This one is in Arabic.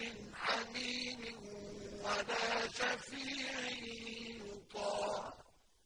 مِّنْ حَمِيمٍ وَلَا شَفِيعٍ.